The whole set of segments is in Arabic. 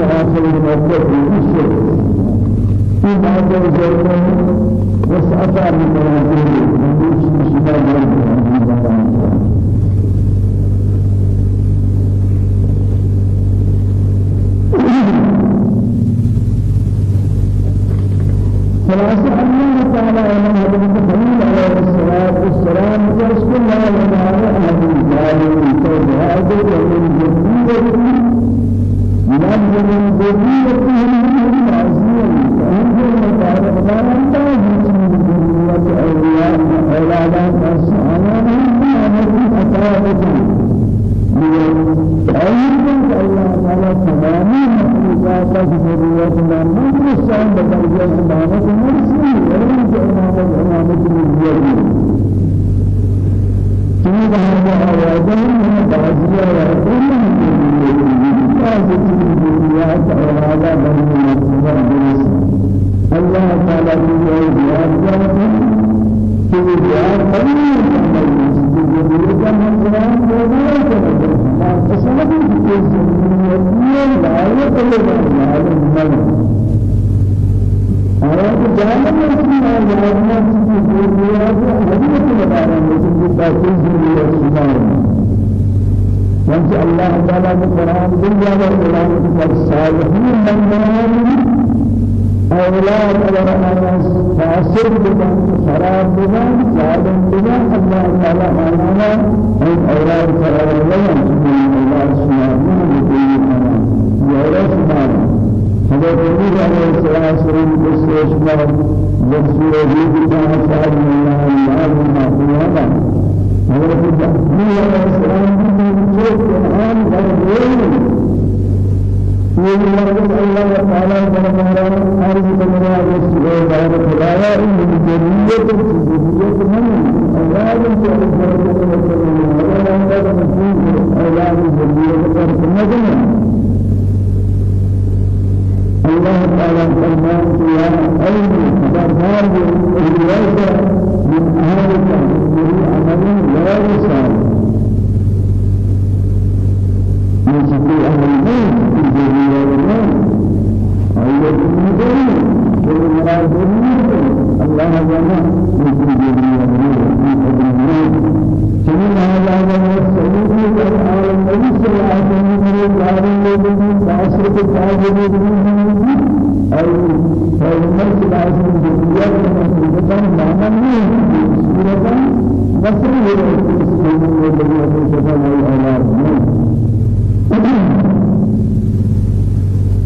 آخر الموقف الشيء في بعض الزمان وسأفعل من هذه خلاصة الله تعالى من حضرت عليه الصلاة والسلام يشكر الله تعالى هذه الظالم هذا ومن جديد من ذريته من عزيز فأنزل تعالى تعالى من أولياء أولادات الصالحين من أتابعهم أيضا الله تعالى تمام مخلوقات ذرية من الإنسان بدرجة إمامة مرسي ولم إمامة إمامة الوجود تريد هذا أولاده من بعضها قليل من الجنة من القرآن في يقبل الله في الله تعالى في القرآن دنيا والقرآن الصالحين من بنيهم أولاد أناس. فاسد بكم خراب بكم ظالم بكم الله تعالى أمانا أن أولاد خراب بكم الله سبحانه وتعالى. يا رب حضرت نبی علیہ السلام سرین بسیش مر جسور حدیث جان صاحب اللہ اللہ ما قیاما حضرت نبی علیہ السلام کی چوک قرآن در دین یہ مرد اللہ تعالی دربار عرض کرنا رسول اللہ خدایا ان ذریت ذریت من أولاد سے برکت اللہ أولاد ذریت پر سمجھنا الله تعالى فرمان يا أيها الرواية من أهلك من عمل لا يسأل. سبيل أهل البيت في الدنيا والله أيها مراد الله جل من الدنيا والله في سمين هذا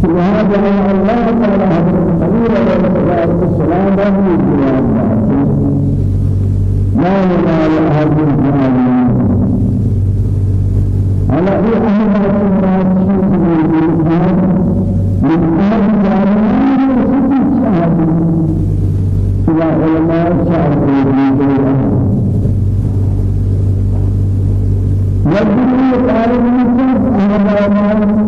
وهذا الله تعالى حضرت خليل عليه الصلاة والسلام له الجواب لا ينال أحد الظالمين على أي أحد الناس من أحد إلى علماء شعب يجري تعالى من أهل ثم مانا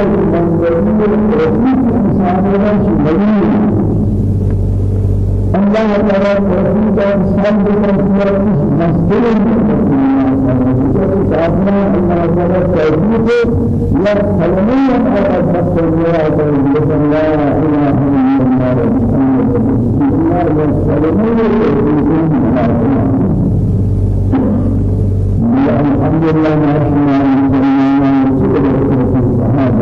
الله الله تعالى توفيق الإسلام بالمسلمين مسلم كافنا الله تعالى توفيق لا كلمة على البشر ولا كلمة لا إله إلا الله الحمد لله ما شاء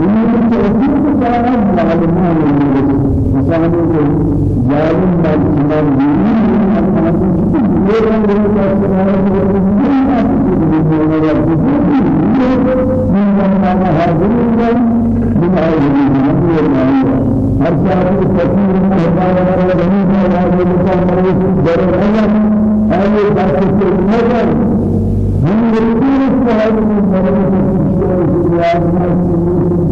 من توفيق تعالى معلمان مساعد جارم بالكمال دين أحسن كل من يتسمع من كان هاجرا من هاجرين هر شاعر كثير من هذا الرجل من هذا المكان درب الله أي بس النظر من يقول الصحابة من هذا الشيء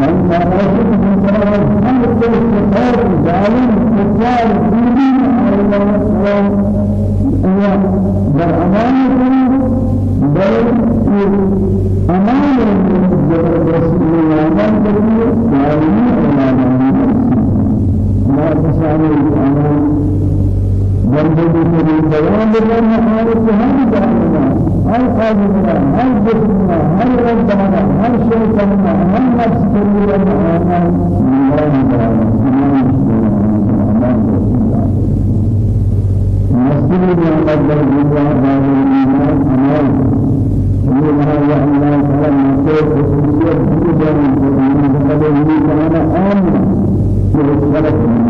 من مراشد من سلام الدين والسفر الزالم الكفار الدين على السلام هو برأمان بل أمان الرسول الأمان كبير دائما أمان لا تسأل الأمان جنبه سے بیان کرنا ہمارے سہن جاننا ہر قابلنا ہر جسمنا ہر ربنا ہر شے کرنا ہر نفس کے لیے ہمارا مسجد میں اندر گزرا ہمارے ایمان ہمارے یہ ہمارا اللہ تعالی نے خصوصیت دی ہے جو ہمیں بتانا ہے کہ وہ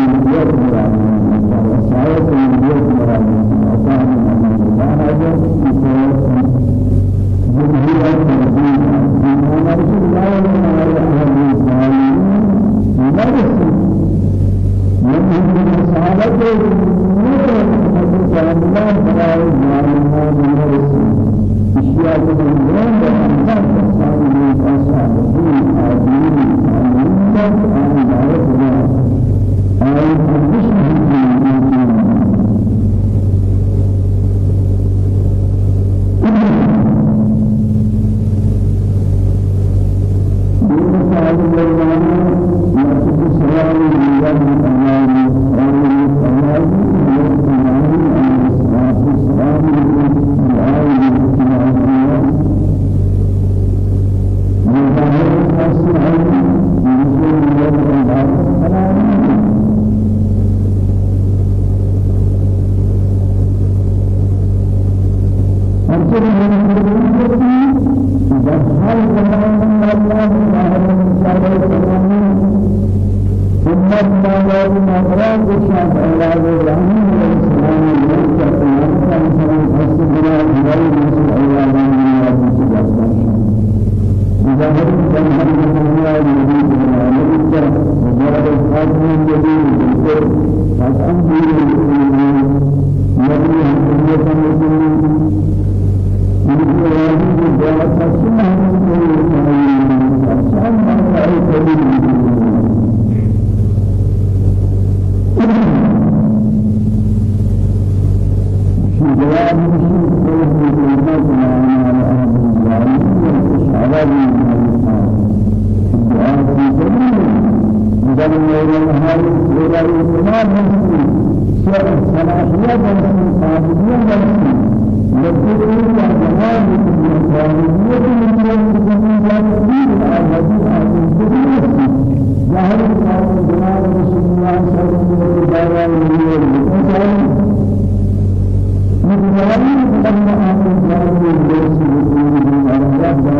يسمع والهاي والإيمان نفسي سناحية نفسي عابدية نفسي لكن الجمال من الجاهلية من الجاهلية العابدية عابدية نفسي ظاهر الجمال رسول الله صلى الله عليه وسلم من جمال لما أنت جاهل الرسول الله صلى الله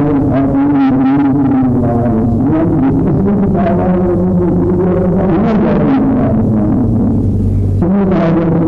عليه وسلم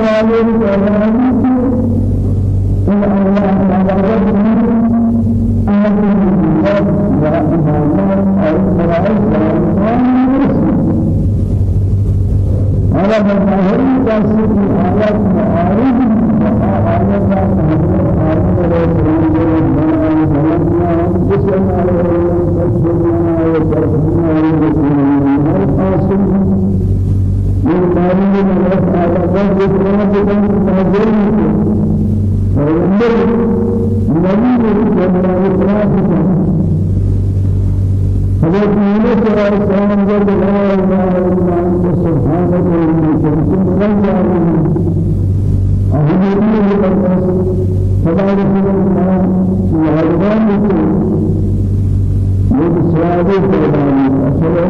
والسلام إن الله على ربه آمن بالله ورحمه الله أعوذ على مظاهر تاسيس الحالات معارض وآيات محمد صلى الله عليه وسلم من قانون الناس على قدر الإسلام بدون تنازل فالنبي النبي جل وعلا حضرت يونس عليه السلام جل وعلا الله سبحانه وتعالى أهل الناس فلا يكون الناس يعلمون من سواد الدين أصلا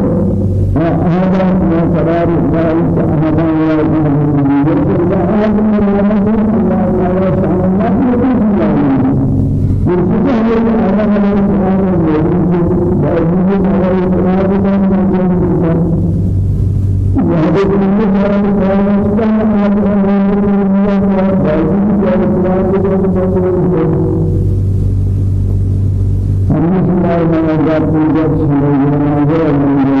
أحدا من سرار الثالث أحدا ولا يجب أن يكون أحد من المنزل الله تعالى سبحانه لا يكون الله من كتاب الله من سرار الثالث لا يجب على الإسلام من جنة يهدف من سرار الثالث كما أحد من الله لا يجب على الإسلام من جنة أنا سمعت من الله تعالى سبحانه وتعالى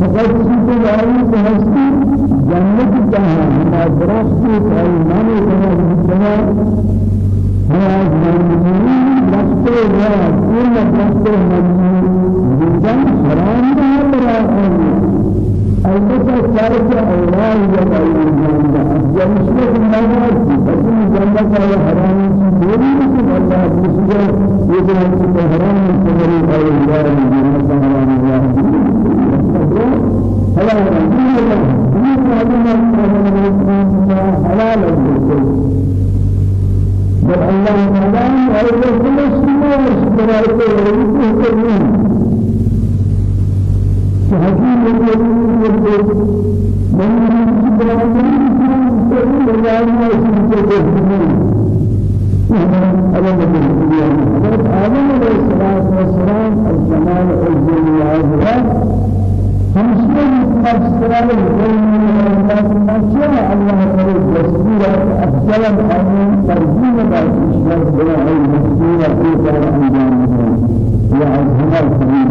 فقط چیزیں آئی تو ہستی جنت کہاں ہمارا درخت آئی مانے کہاں جہاں ہمارا مجموعی رستے ہوا پورن رستے مجموعی جن حرام دہا برا آئی البتہ چارج أولاد جب آئی جنتا جب اس نے سمجھا کہ بچوں جنتا کا یہ حرام چیز دے رہی ہے کہ اللہ دوسرے یہ جنت کا حرام هذا كل شيء مشترك في فحكيم الذين يقول من يسبحون سبحان الله سبحانه على النبي هذا آدم عليه الصلاة والسلام الجمال الجميل هذا فمسلم مستقبل الله الله تعالى جسورة أفضل الأمور ترجيح بعد إشراك بلا علم مسؤولة في كلام أنجام هي عزمها الكريم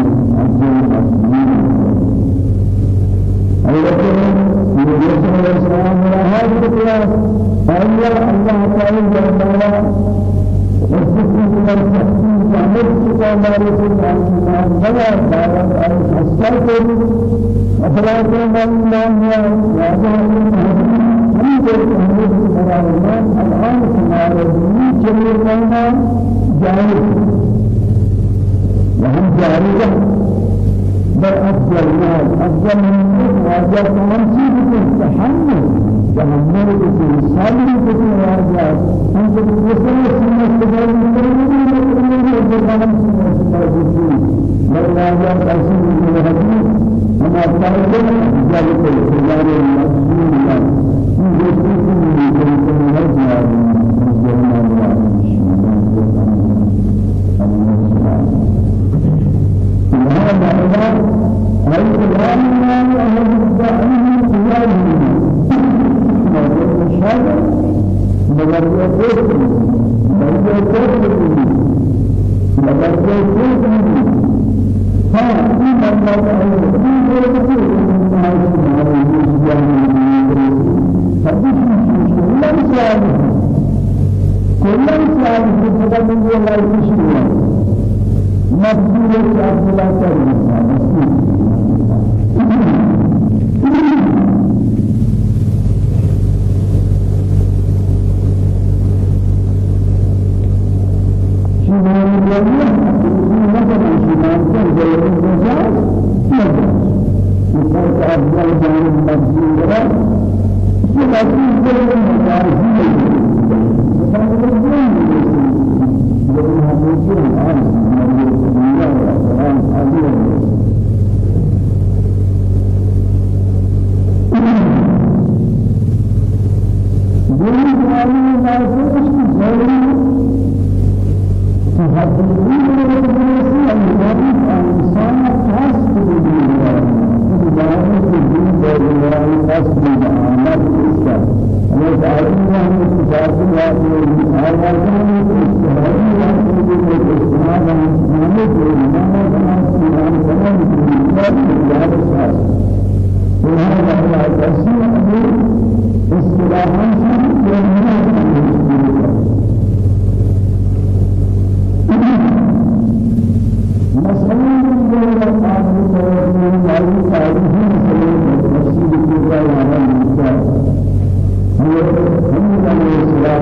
الكلام فأيا الله تعالى جل وعلا والذكر والتحسين وعمل سبحانه وتعالى بلا دارت على الله وهذا هم بالتحديد سبحانه الآن سبحانه جميع لنا جاهل وهم جاهلة بل أفضل مال أفضل من واجب تمسيك التحمل تحمل بكل صبر بكل واجب أنت بكل سنة استغفار من كل من كل من بل واجب أسير من الحديث أما تعلم ذلك الخيار المسؤول الله من جسد من كل واجب من جميع الله أي كلام الله أهل الدعوة خياره مجرد الشهادة مجرد الكفر مجرد الكفر مجرد الكفر ها إن الله تعالى في ذلك كل إنسان في من الله يشرك مقبول عبد الله تعالى أفضل جانب مقصود ہے یہ مقصود ہے کہ مجازی ہے لیکن ہمیشہ ہم ہماری دنیا اور قرآن حاضر ہے دین جانی مقصود في الدين والله قصد العمل الإسلام أنا دائم يعني استفاد الله من هذا الكلام استفاد الله من الاستعانة من الإسلام كما سمعنا كلام الإسلام في هذا الشخص وهذا هو التسمية باستلاحا مسألة من هذه تاريخي مسألة تفسير الكبرى وهذا المستوى هو هم عليه الصلاة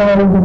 Amen.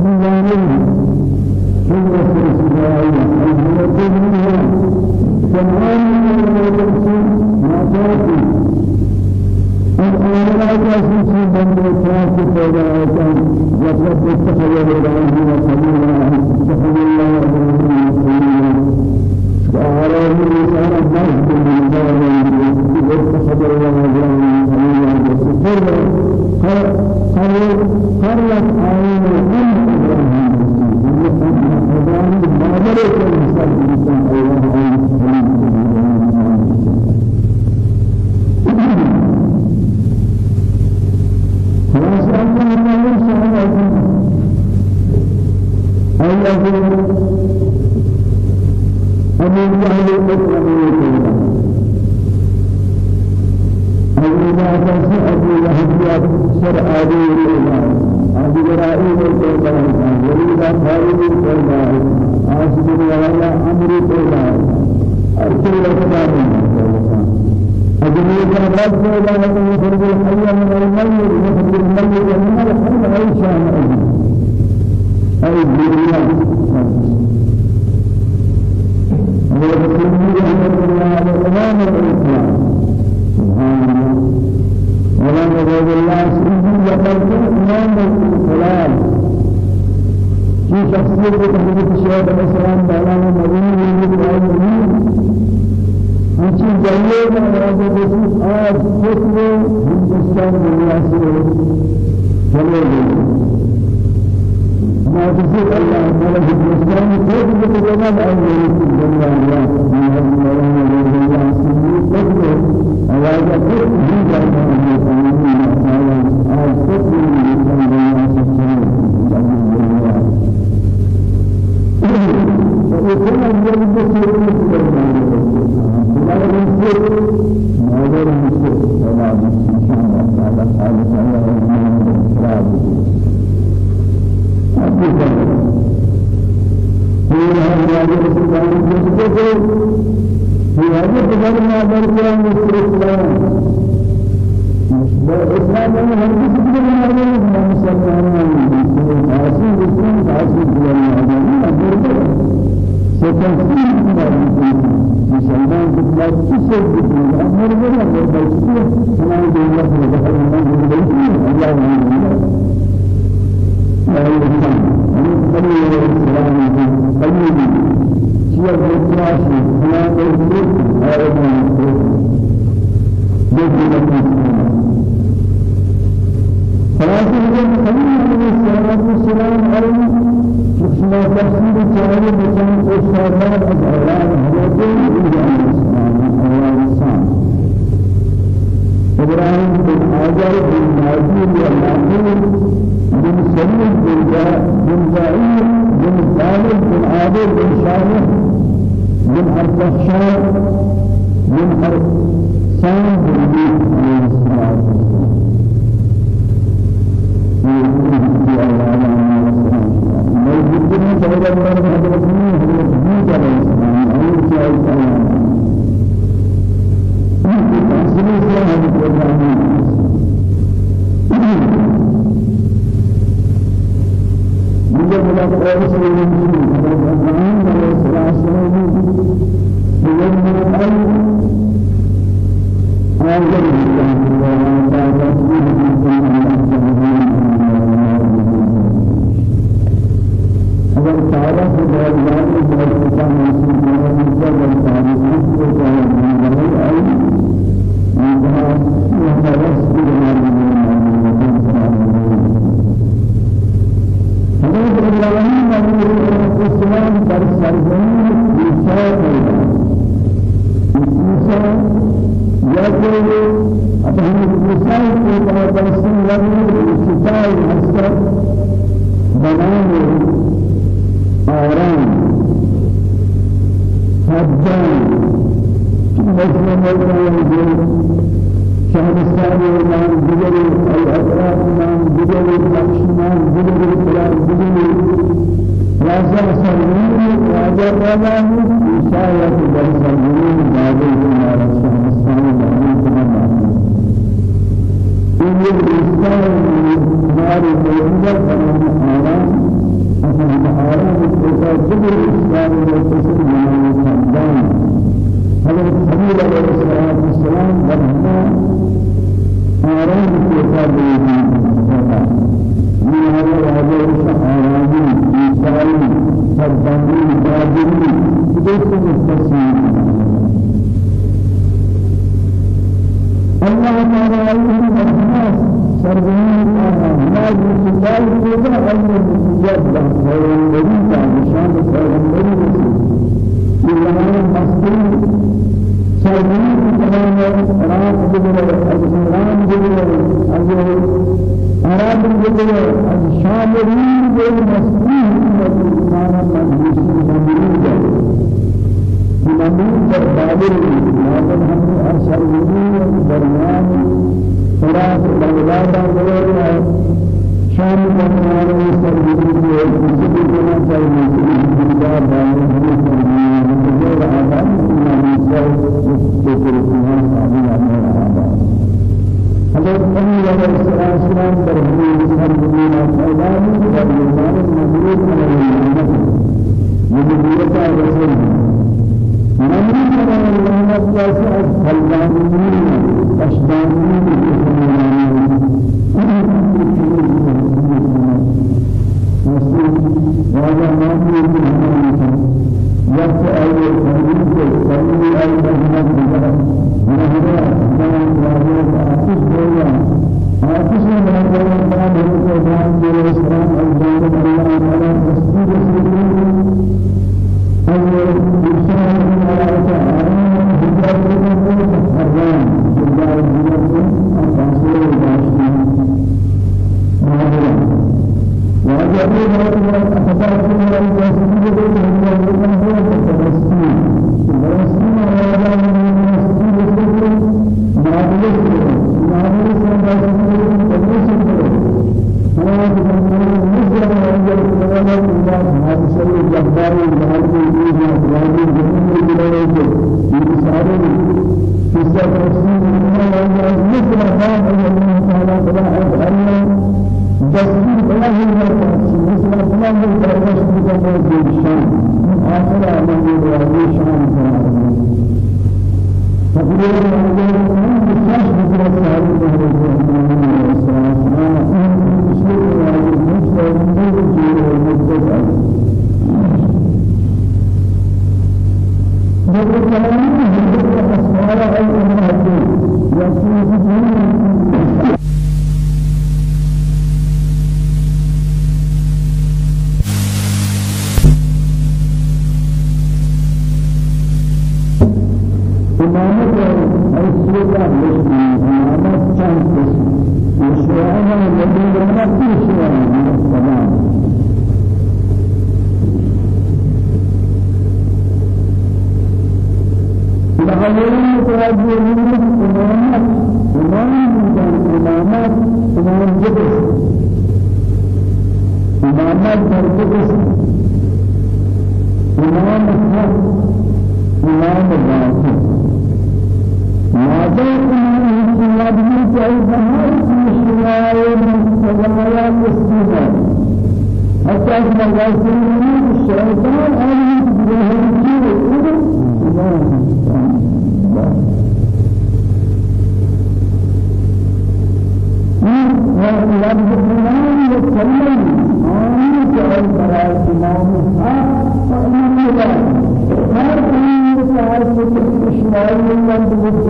فرما درجان الإسلام الإسلام. من هر كسب من هذا المسلمان عاصم الإسلام عاصم من هذا المسلمان ستفسير مسلمان كتلا كسب من أمر من أمر بيسير أنا أقول لك من ذكر من أمر بيسير الله يعلم لا يعلم أنا أقول لك السلام عليكم شيء متناسي أنا أقول هذا ما يقول فلكن من خلال السلام والسلام عليه شخص ما تفسير الجاهل بسم الشهادة الله هذا إبراهيم بن عجل بن عجيب والعجيب من سميع من زعيم من ظالم من عادل من شارع من أرتشار من أرسان من الإسلام موجود من سورة الله تعالى موجود على الإسلام موجود على الإسلام موجود على الإسلام مجھے بلا قول سے نہیں حضرت ابراہیم علیہ السلام نے یہ مرحلہ اور یہ اگر تعالیٰ سے بہت زیادہ بہت پسند محسوس کرنا مجھے بہت تعالیٰ سے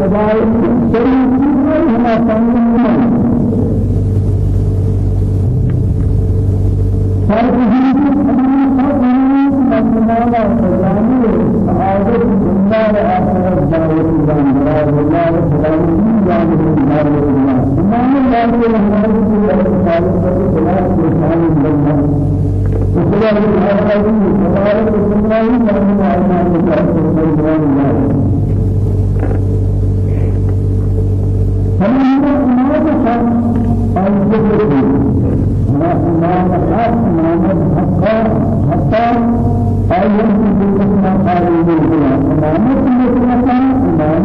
بالجبال شيء ما فهمنا هر كل مسلمان فجاني سعادة الدنيا والآخرة دار الإسلام دار الله سلام جان الدار الإسلام إمام الله الرحمن الرحيم خالق الخلاق لسان الله وسلام الله تبارك وتعالى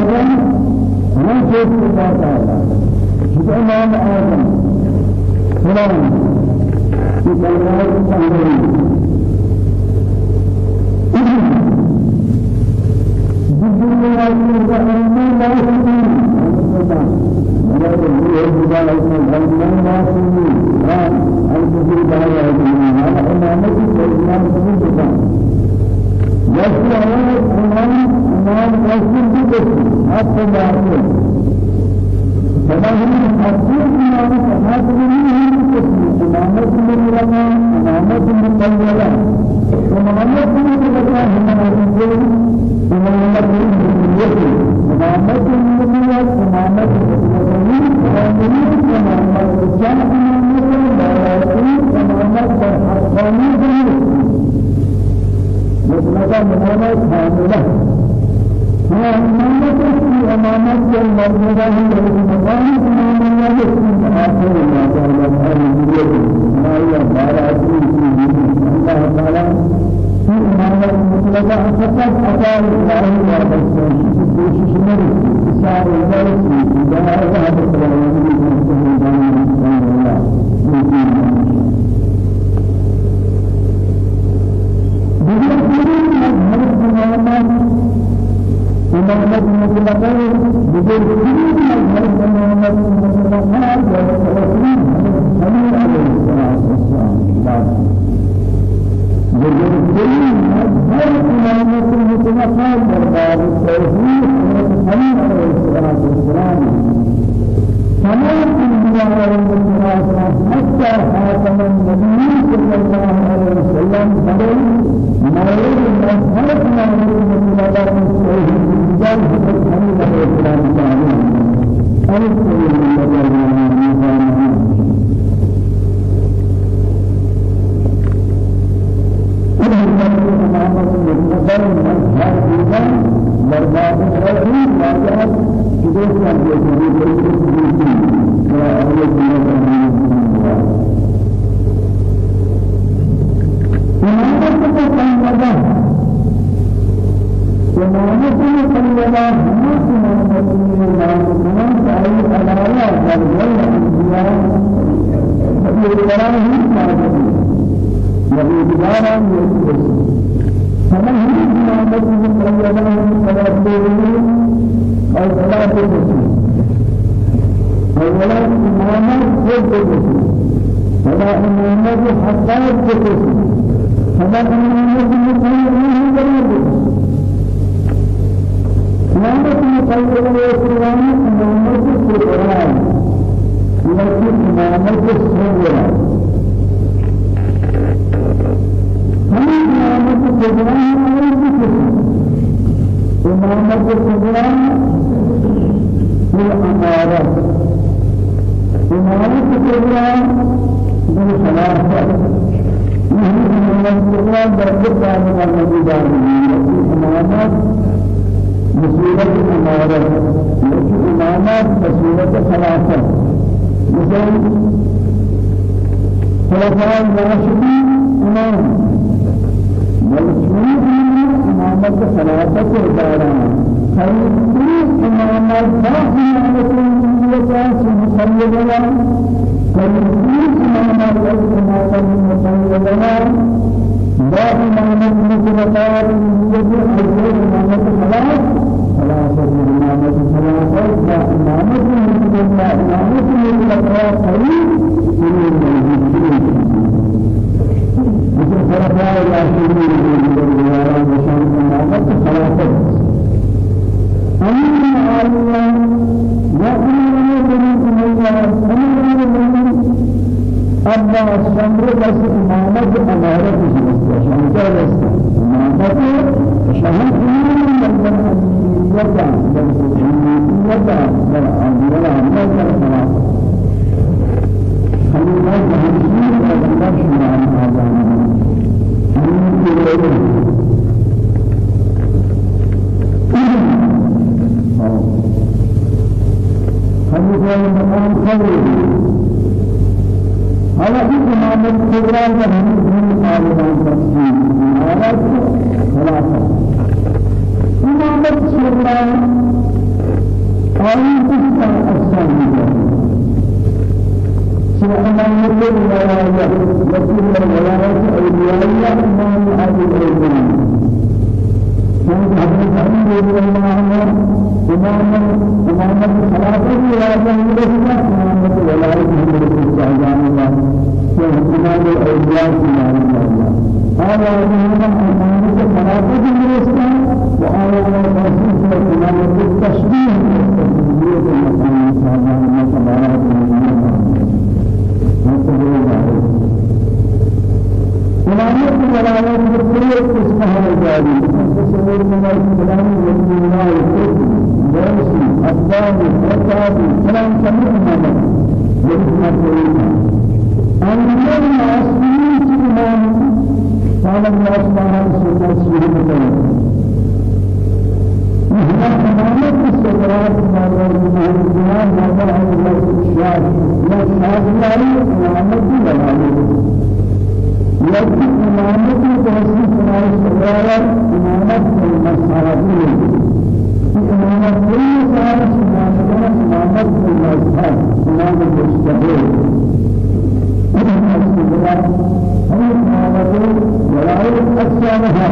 آدم ما شيخ الله تعالى الإمام آدم. كلام في كلمات الشافعي الدنيا والأمة لا يمكن ولا يجوز إذا لم يكن لا يمكن أن تجد لا يمكن هذا إمامة الإسلام سبحانه يسمع الإمام إمام رسول الله حتى لا فما هي حقيقة إمام صحابة من إمامة من العلماء إمامة من الأولياء إمامة من الأولياء هم إمامة النبي إمامة النبي إمامة المسلمين إمامة إمامة الجنة إمامة الحقانية مطلقا إمامة كاملة إمامة إمامة المرضى المقام إمامة يسمى آخر الله تعالى ما هي بارات الله تعالى في إمامة مطلقة فقط أداء الله کوشش نہیں اشار اللہ سے دعا ہے إمامة مطلقة بدون كل مذهب مطلقة والتوحيد حميد عليه الصلاة والسلام بجرد هر إمامة مطلقة دربار التوحيد عليه الصلاة والسلام تمام الأنبياء والمرسلات حتى خاتم النبي صلى الله عليه وسلم بدل مولد المظهر مولد المطلقة التوحيد بجرد حميد عليه الصلاة والسلام ألف مقدر مظهر دیگر برباد رہی واجب جدوس کا جو ہے وہ اہل إمامة سمانتي سيدا حماس من الله سمان سعي أدايا فرجل أنبياء فبيرانه مارجل وبيرانه يجلس فمن هي سمانتي سيدا صلاة بيرين أو صلاة بيرين أولا إمامة خود بيرين فلا إمامة حقائق بيرين فلا إمامة مقيمة بيرين القرآن لكن إمامة الصغرى هم إمامة القرآن بكس إمامة القرآن في الأمارات إمامة القرآن بالخلافة إمامة القرآن درجة من المجدان إمامات مسؤولة الأمارة لكن إمامات مسؤولة خلافة. مثل خلفاء الراشدين إمام. مسؤولة إمامة خلافة الداران خير إمامات باقي الناس مقيدنا فالناس ما ما يسمى مقيدنا باب ما نملك يجب أن إمامة خلاص خلاص إمامة لا إمامة مطلقة لا إمامة مطلقة خير من الموجودين مثل خلفاء الراشدين من الرجال وشان إمامة خلاص أمين الله وأمين أما الشمر بس إمامة أمارة شمسة بس إمامة شهر من الأمية بالأمية بالأمية بالأمية خلينا نمشي ونمشي مع هذا هذا وهم من عالمان تفسير على خلاصة إمام الكبرى آية تسعة الثانية سبحان الله الولاية وكل الولاية أولياء إمام أبي الأولياء كان حضرت علي رضي الله عنه إمام إمام الخلافة ولا يملك إمام الولاية جان الله إمام الأولياء إمام الله هذا إمام إمام الخلافة الإسلام وهذا تأسيس إمام التشبيه التشبيه المقام سبحانه وتعالى إمامة الولاية بالكل اسمها الجاري تصور من الكلام والإيمان والحكم درسي أفضل أفضل كلام كم إمامة يسمى كلمة أما المعصومين كمان قال الله سبحانه وتعالى سورة الكلام نحن تماما استدراك ما يرمى الجنان ما يرمى الله الشاهد لا شاهد لا إمامة ولا لكن إمامة تحسين كما استدراك إمامة المسارين إمامة كل سارة إمامة إمامة المذهب إمامة المستقيم الاستدراك هي إمامة ولاية أكثرها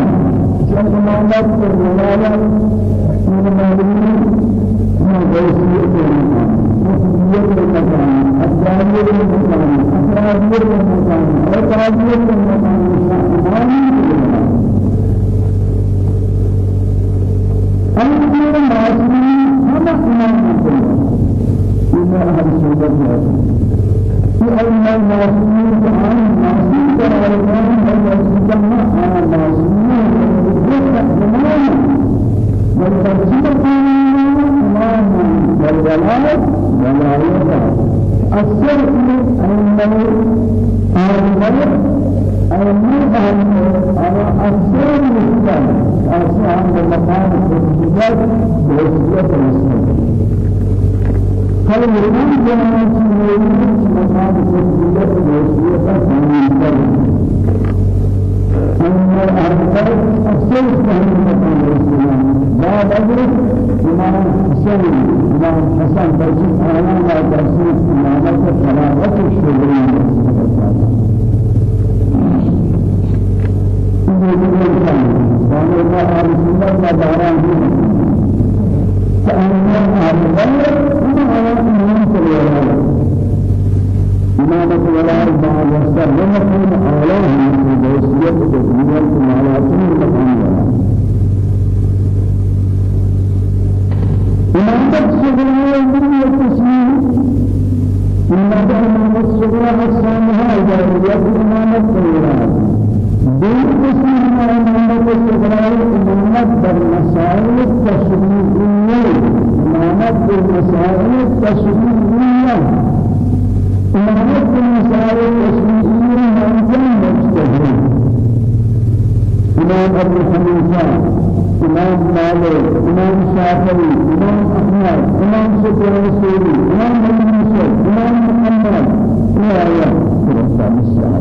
شان إمامة الولاية من المالين من جيسية المكان وفية المكان الدارية المكان أسرارية المكان أرقادية المكان أنظر معصومين هم إمام مسلم إلا أهل السنة في أين المعصومين أنه أمر أمر أمر أسر مسلم أصلا المقام الجديد بوسيلة المسلم هل يمكن أن يكون مقام الجديد بوسيلة المسلم أن الأربعة أصل فهم مقام الإسلام بعد ذلك إمام حسين إمام حسن برجع أنا لا تسير إمامة خلافة الشرعية وأن الله أهل السنة داران فأن الله أهل الغير هم على إمامة الولاية إمامة الولاية بعد يستر لما كان أعلى من الكمالات المقامية إمامة الصغرى والدنيا التسليم إمامة الصغرى والسامها إذا إمامة الصغرى دين قسم من إمامة الصغرى إمامة بالمسائل التشريعية إمامة بالمسائل التشريعية إمامة بالمسائل التشريعية ممكن مجتهد إمام أبو حنيفة إمام مالك إمام شافعي إمام أحمد إمام سفيان الثوري إمام ابن مسعود إمام محمد. إلى آيات رسول الله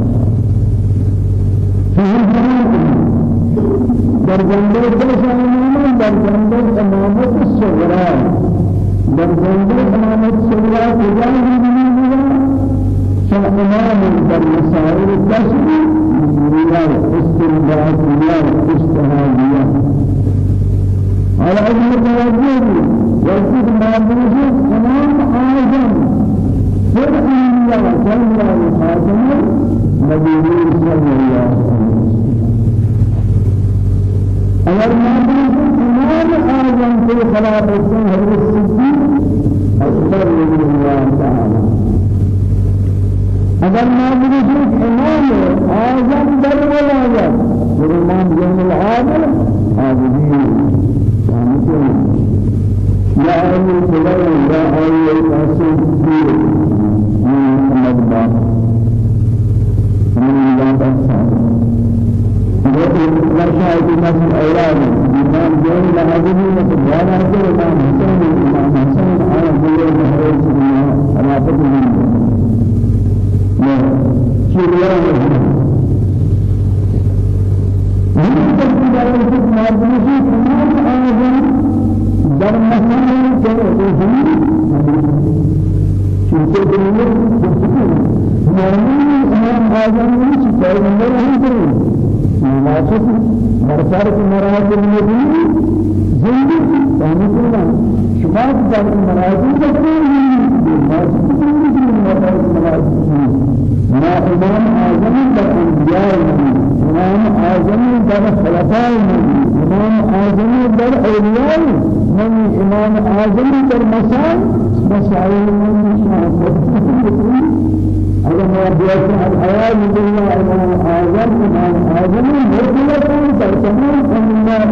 در جنبه درشان إمام در جنبه إمامة الصغرى. در جنبه إمامة الصغرى. تجاه فإمام در مسائل التشريع رياض استنباطية اجتهادية على أجل التوجه وجد ما موجود إمام أعظم فرعية جل وخاتم نبي صلى الله عليه وسلم. ما موجود إمام أعظم في خلافة حضرت الصديق أكبر من الله تعالى. اگر بنشوف إمام اعظم در ولاية والامام زين العادل عابدين يا أهل الخلال يا أهل القاسم من محمد باب من الله الصالح ورشاة الناس الأولاد الإمام زين العابدين وتبوانا الإمام حسين الإمام حسين على جل وعلا على فتح شريان من المعرفة تمام أعظم در مسائل كرهه شوفوا دنيا مؤمن إمام أعظم من شيء من هذا مناسب مرسال مراتب النبي. زندگی فهمیدنا شما در مراتب مناسب مراتب مراتب ما إمام أعظم در إمام أعظم در خلفاء إمام أعظم در أولياء من إمام أعظم در مسائل مسائل من أنا ما بيأتي الحياة من الله إمام أعظم إمام أعظم مرتبة در تمام أنبياء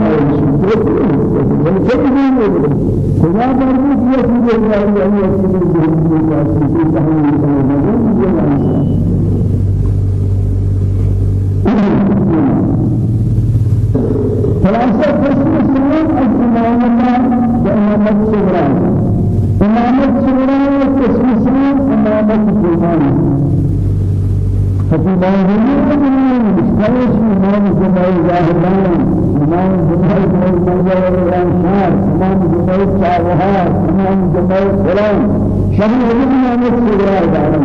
خدا فرمود يا سيدي الله يا سيدي الله خلاصة قسم السلام الإمامة وإمامة الصغرى إمامة الصغرى قسم السلام إمامة الجمال ففي موضوع مستوش إمام جمال ظاهران إمام جمال جمال جمال شار إمام جمال شاوهات إمام جمال فلان شبيه إمامة الصغرى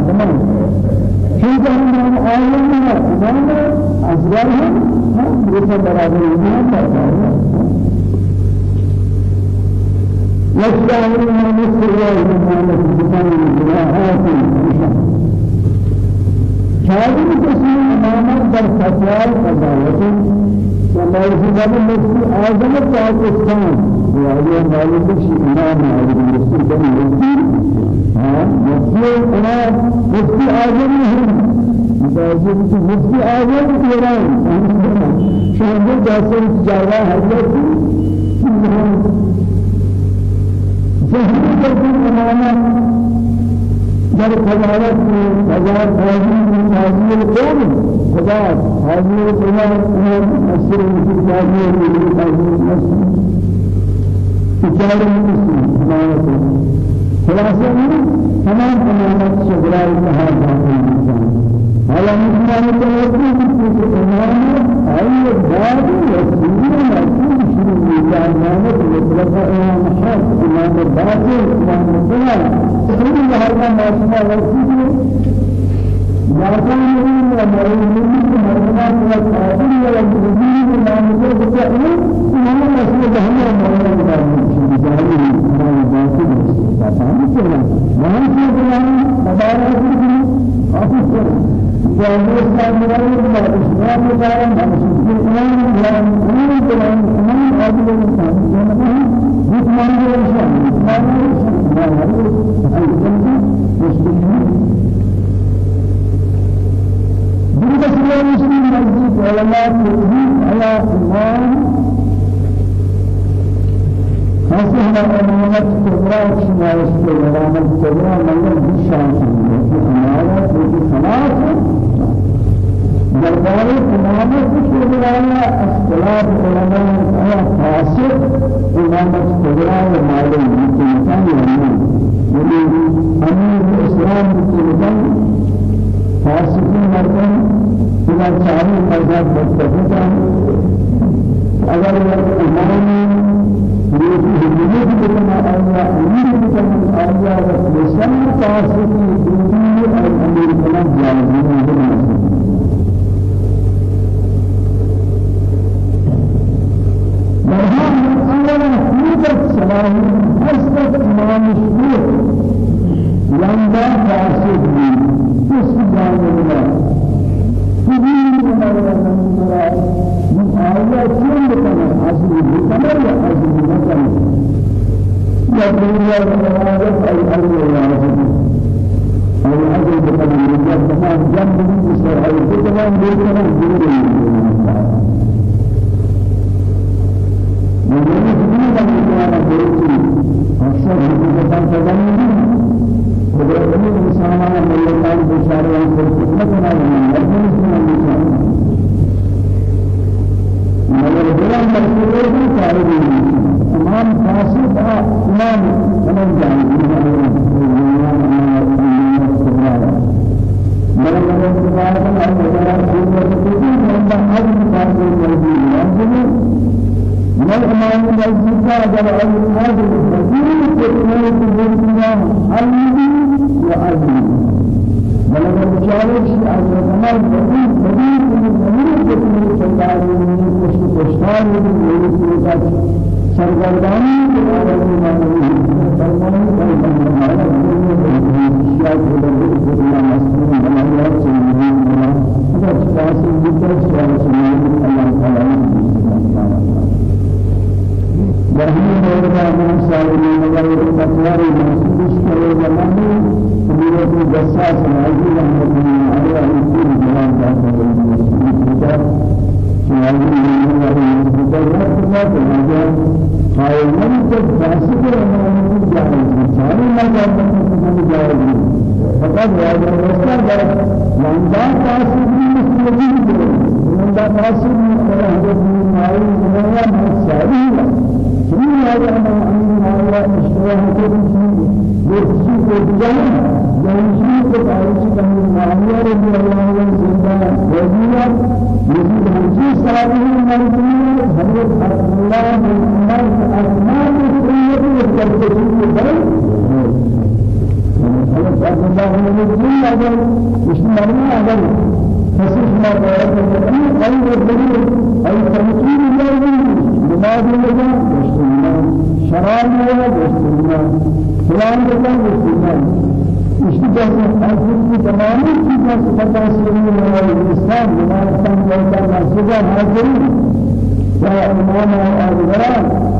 تمام شيء إمام عالم إمام أصغرهم دوسرا برابر نہیں کرتا ہے يستعمل من السراء من الزمان الجراحات شاهد تسليم امامات در يسمى مفتي اعظم پاکستان وهذا مالك شيء علي بن مسعود بن ها مفتي امام مفتي اعظم هم مفتي مفتي اعظم ایران شامل جاسر جاوا حضرت جهنم کے امامہ در میں قضاوت حاضر من حاضر القوم خدا حاضر مسر من حاضر من حاضر مسر تجار مسلم حمایت خلاصہ تمام امامات شجرہ التحاد على مسلم التوحيد في الإمام أي باب وسيلة مكتوب شنو الإمام مطلق إمام حق إمام باطل إمام فلان كل هذا ما شاء وسيلة ما كان يقول وما يقول مرمان والقادر والمدين إمام مطلق إمام مسلم هم مرمان والمدين جاهل إمام باطل فهم كذا ما هو كذا مبارك أفضل وأن مريض الإسلام دار مسجد الإمام الإمام الإمام الإمام الإمام عادل الإنسان يتمنى الإنسان يتمنى الإنسان الإنسان بالنسبة للمسلمين مسجد علماء على إمام حسنا أمانة كبرى شما يشكر أمانة كبرى من الشان في أمانة في خلاص دربار أمانة كبرى اختلاف علماء على فاسد أمانة كبرى ومال المكان يعني أمير الإسلام كبرى فاسدين مردن إلى شعري مذهب مستفيدا أگر أمانة يريد هدية بكما آية أمير بكما آية وسلسل تاسكي ديني الأمير بكما جاهزين بكما مرحبا أولا حيدة سلام حسنة إمام الشيخ لندا فاسد بي اس جانب الله من الله من آية كم بكما حسن بكما يا حسن الدنيا والآخرة أي أرض الواجب أي la. مستقبل من ذا فاسد مسلمين من ذا فاسد من ماي من ساري شنو هذا من الله اشتراك كل شيء بيرسي جانشي کو تاریخ کا معاملہ رضی اللہ عنہ زندہ وجیہ يزيد هذه صلاته المرضية حضرت عبد الله بن عمر أسماء السيد والتركيب البيت حضرت عبد الله بن عمر أجل مش مرمى أجل فسيح ما قالت النبي أي الدليل أي تمكين الله لماذا لجا مشتمل شراب ولا مشتمل فلان لجا مشتمل اشتباه حاصل کی تمام چیزیں سبتا سری ہے اسلام ہمارا سن جیسا مسجد حاضر یا امام اعظم رسول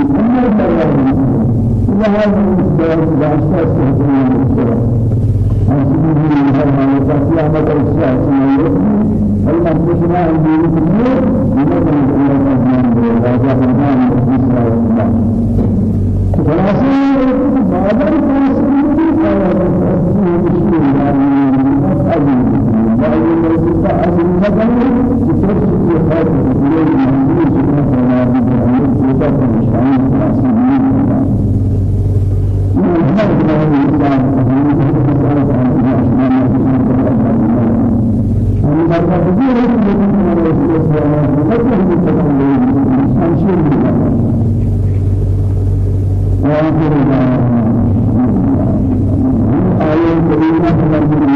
الله عليه بعد الرسول أزمة تترك في حياته بلاد المهدي سبحانه وتعالى بجميع الجزاء والمشاعر والأسلمين من هذا الكلام الإسلام أزمة تترك عن الأشياء ومن التفسير الذي يمكن أن يصل إلى ذكر المتكلم عن شيء وآخر الآية الكريمة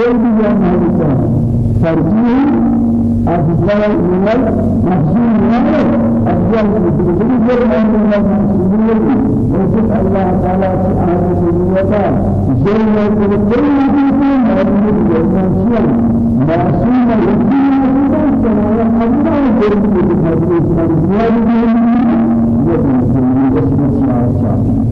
کوئی بھی یا نہیں کا ترجیح افضل عمل محسوب نہیں افضل بدون جرم من المسؤولين وجد الله تعالى سبحانه وتعالى جل كل ما موجود يسمى معصوم الدين كما الله جل وعلا يجب أن يكون